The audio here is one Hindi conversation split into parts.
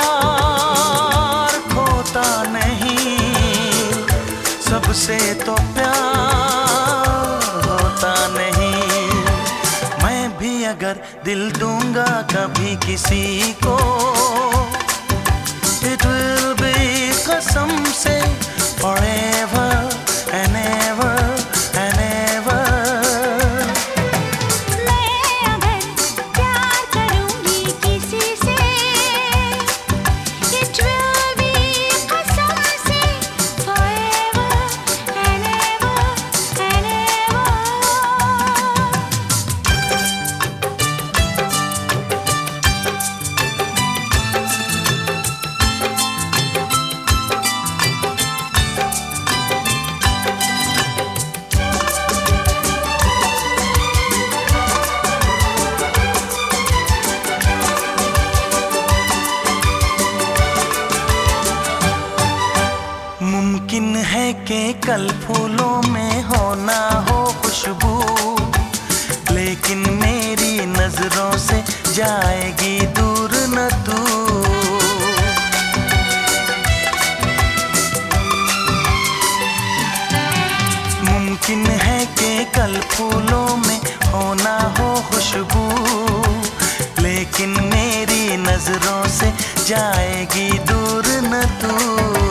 बार खोता नहीं, सबसे तो प्यार होता नहीं। मैं भी अगर दिल दूँगा कभी किसी को मुमकिन है कि कल फूलों में हो ना हो खुशबू। लेकिन मेरी नज़रों से जाएगी दूर न तू मुमकिन है कि कल फूलों में हो ना हो खुशबू। लेकिन मेरी नज़रों से जाएगी दूर न तू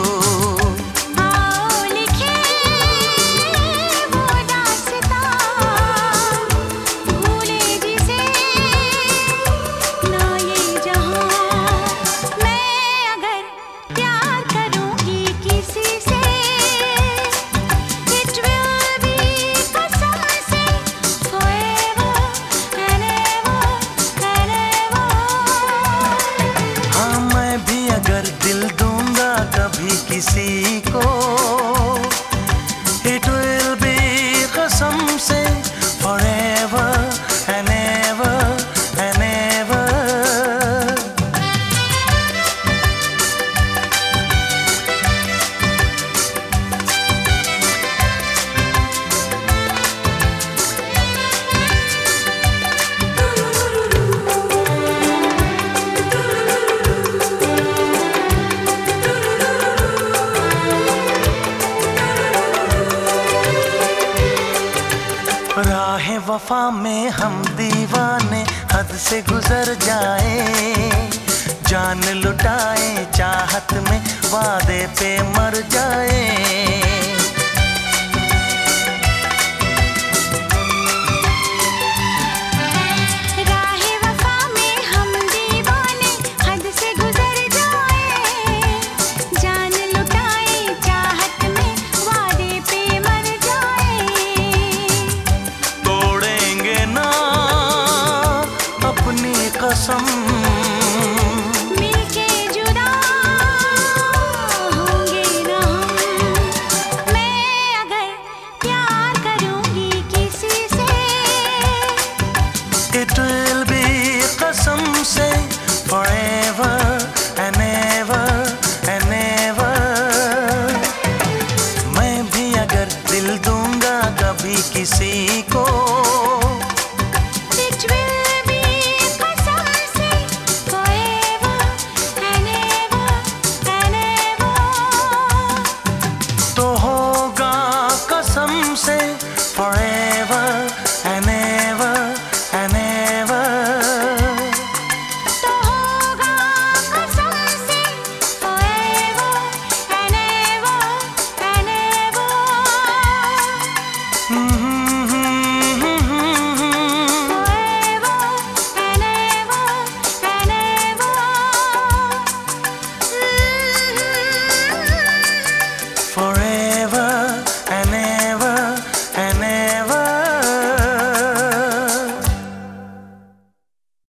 वफा में हम दीवाने हद से गुजर जाए। जान लुटाए, चाहत में वादे पे मर जाए। कसम। मिलके जुदा होंगे ना मैं अगर प्यार करूँगी किसी से It will be कसम से forever and ever and ever मैं भी अगर दिल दूँगा कभी किसी